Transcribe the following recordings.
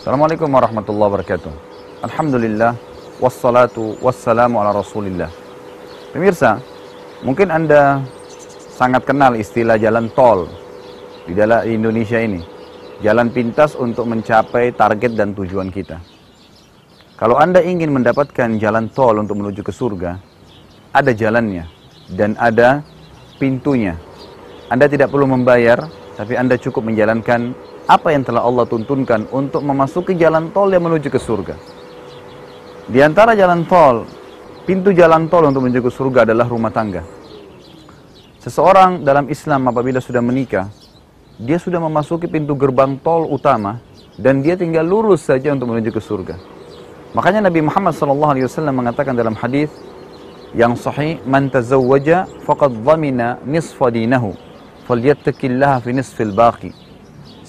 Assalamualaikum warahmatullahi wabarakatuh. Alhamdulillah, wassalatu wassalamu ala rasulillah. Pemirsa, mungkin Anda sangat kenal istilah jalan tol di dalam Indonesia ini. Jalan pintas untuk mencapai target dan tujuan kita. Kalau Anda ingin mendapatkan jalan tol untuk menuju ke surga, ada jalannya dan ada pintunya. Anda tidak perlu membayar, tapi Anda cukup menjalankan apa yang telah Allah tuntunkan untuk memasuki jalan tol yang menuju ke surga. Di antara jalan tol, pintu jalan tol untuk menuju ke surga adalah rumah tangga. Seseorang dalam Islam apabila sudah menikah, dia sudah memasuki pintu gerbang tol utama dan dia tinggal lurus saja untuk menuju ke surga. Makanya Nabi Muhammad SAW mengatakan dalam hadis yang sahih, "Man tazawwaja faqad dhamina nisfa dinahu, falyattaqillaha fi nisfil baqi."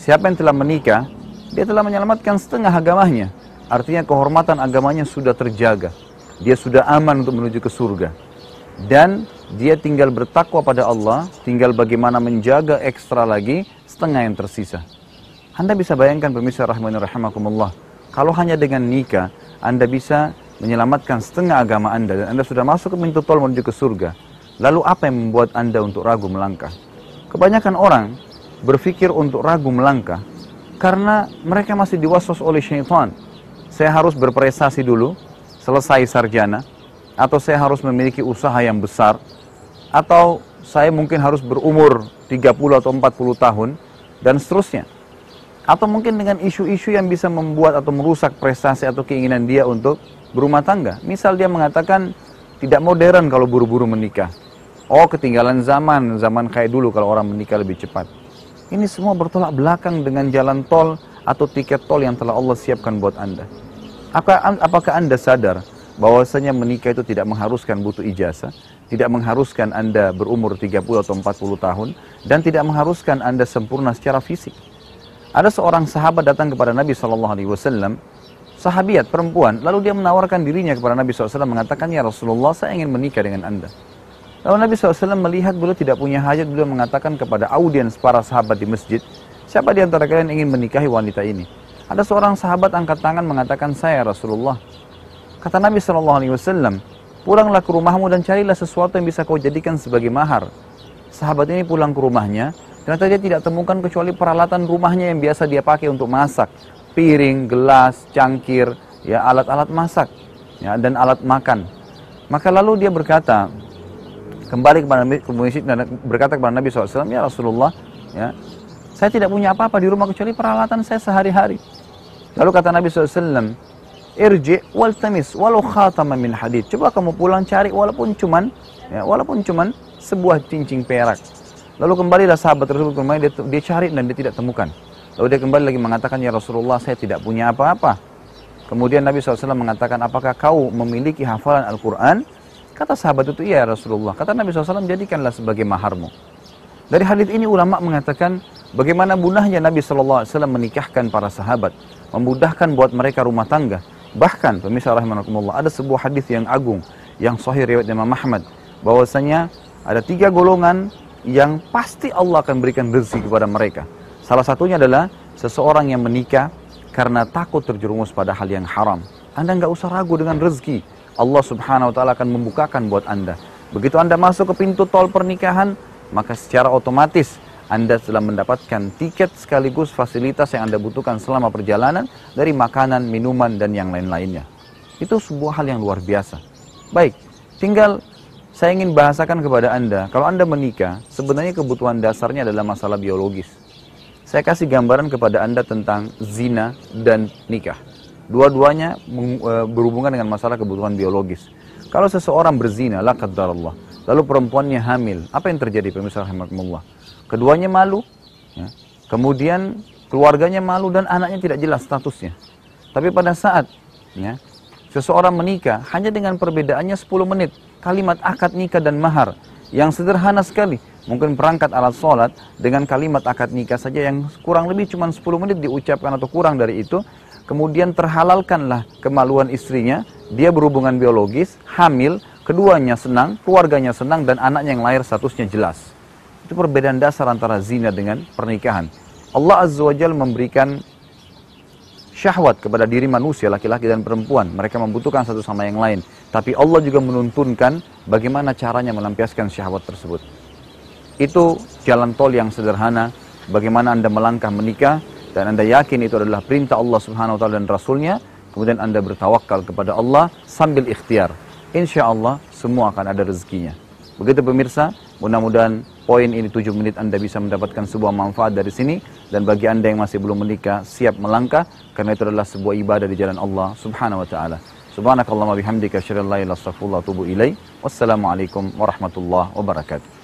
Siapa yang telah menikah, dia telah menyelamatkan setengah agamanya. Artinya kehormatan agamanya sudah terjaga. Dia sudah aman untuk menuju ke surga. Dan dia tinggal bertakwa pada Allah, tinggal bagaimana menjaga ekstra lagi setengah yang tersisa. Anda bisa bayangkan pemirsa rahmani rahimakumullah, kalau hanya dengan nikah, Anda bisa menyelamatkan setengah agama Anda dan Anda sudah masuk ke pintu tol menuju ke surga. Lalu apa yang membuat Anda untuk ragu melangkah? Kebanyakan orang berpikir untuk ragu melangkah karena mereka masih diwaswas oleh syaitan. Saya harus berprestasi dulu, selesai sarjana, atau saya harus memiliki usaha yang besar, atau saya mungkin harus berumur 30 atau 40 tahun, dan seterusnya. Atau mungkin dengan isu-isu yang bisa membuat atau merusak prestasi atau keinginan dia untuk berumah tangga. Misal dia mengatakan tidak modern kalau buru-buru menikah. Oh ketinggalan zaman, zaman kayak dulu kalau orang menikah lebih cepat. Ini semua bertolak belakang dengan jalan tol atau tiket tol yang telah Allah siapkan buat Anda. Apakah Anda sadar bahwasanya menikah itu tidak mengharuskan butuh ijazah, tidak mengharuskan Anda berumur 30 atau 40 tahun, dan tidak mengharuskan Anda sempurna secara fisik. Ada seorang sahabat datang kepada Nabi SAW, sahabiat perempuan, lalu dia menawarkan dirinya kepada Nabi SAW mengatakan, Ya Rasulullah, saya ingin menikah dengan Anda. Lalu Nabi SAW melihat beliau tidak punya hajat, beliau mengatakan kepada audiens para sahabat di masjid, siapa di antara kalian ingin menikahi wanita ini? Ada seorang sahabat angkat tangan mengatakan, saya Rasulullah. Kata Nabi SAW, pulanglah ke rumahmu dan carilah sesuatu yang bisa kau jadikan sebagai mahar. Sahabat ini pulang ke rumahnya, ternyata dia tidak temukan kecuali peralatan rumahnya yang biasa dia pakai untuk masak. Piring, gelas, cangkir, ya alat-alat masak, ya, dan alat makan. Maka lalu dia berkata, kembali kepada Nabi dan berkata kepada Nabi SAW, ya Rasulullah, ya, saya tidak punya apa-apa di rumah kecuali peralatan saya sehari-hari. Lalu kata Nabi SAW, irji wal tamis walau khatama min hadid. Coba kamu pulang cari walaupun cuman, ya, walaupun cuman sebuah cincin perak. Lalu kembalilah sahabat tersebut ke dia, dia cari dan dia tidak temukan. Lalu dia kembali lagi mengatakan, ya Rasulullah saya tidak punya apa-apa. Kemudian Nabi SAW mengatakan, apakah kau memiliki hafalan Al-Quran? Kata sahabat itu, iya Rasulullah. Kata Nabi SAW, jadikanlah sebagai maharmu. Dari hadis ini ulama mengatakan bagaimana bunahnya Nabi SAW menikahkan para sahabat. Memudahkan buat mereka rumah tangga. Bahkan, pemirsa rahimahumullah, ada sebuah hadis yang agung, yang sahih riwayat Imam Ahmad. Bahwasanya ada tiga golongan yang pasti Allah akan berikan rezeki kepada mereka. Salah satunya adalah seseorang yang menikah karena takut terjerumus pada hal yang haram. Anda nggak usah ragu dengan rezeki. Allah subhanahu wa ta'ala akan membukakan buat Anda. Begitu Anda masuk ke pintu tol pernikahan, maka secara otomatis Anda telah mendapatkan tiket sekaligus fasilitas yang Anda butuhkan selama perjalanan dari makanan, minuman, dan yang lain-lainnya. Itu sebuah hal yang luar biasa. Baik, tinggal saya ingin bahasakan kepada Anda, kalau Anda menikah, sebenarnya kebutuhan dasarnya adalah masalah biologis. Saya kasih gambaran kepada Anda tentang zina dan nikah. Dua-duanya e, berhubungan dengan masalah kebutuhan biologis. Kalau seseorang berzina, la Allah. Lalu perempuannya hamil, apa yang terjadi pemirsa rahimahumullah? Keduanya malu, ya. kemudian keluarganya malu dan anaknya tidak jelas statusnya. Tapi pada saat ya, seseorang menikah hanya dengan perbedaannya 10 menit, kalimat akad nikah dan mahar yang sederhana sekali. Mungkin perangkat alat sholat dengan kalimat akad nikah saja yang kurang lebih cuma 10 menit diucapkan atau kurang dari itu, kemudian terhalalkanlah kemaluan istrinya, dia berhubungan biologis, hamil, keduanya senang, keluarganya senang, dan anaknya yang lahir statusnya jelas. Itu perbedaan dasar antara zina dengan pernikahan. Allah Azza wa Jal memberikan syahwat kepada diri manusia, laki-laki dan perempuan. Mereka membutuhkan satu sama yang lain. Tapi Allah juga menuntunkan bagaimana caranya melampiaskan syahwat tersebut. Itu jalan tol yang sederhana, bagaimana Anda melangkah menikah, dan Anda yakin itu adalah perintah Allah subhanahu wa ta'ala dan Rasulnya, kemudian Anda bertawakal kepada Allah sambil ikhtiar. Insya Allah semua akan ada rezekinya. Begitu pemirsa, mudah-mudahan poin ini 7 menit Anda bisa mendapatkan sebuah manfaat dari sini dan bagi Anda yang masih belum menikah siap melangkah karena itu adalah sebuah ibadah di jalan Allah Subhanahu wa taala. Subhanakallahumma bihamdika asyhadu an la ilaha illa anta. Wassalamualaikum warahmatullahi wabarakatuh.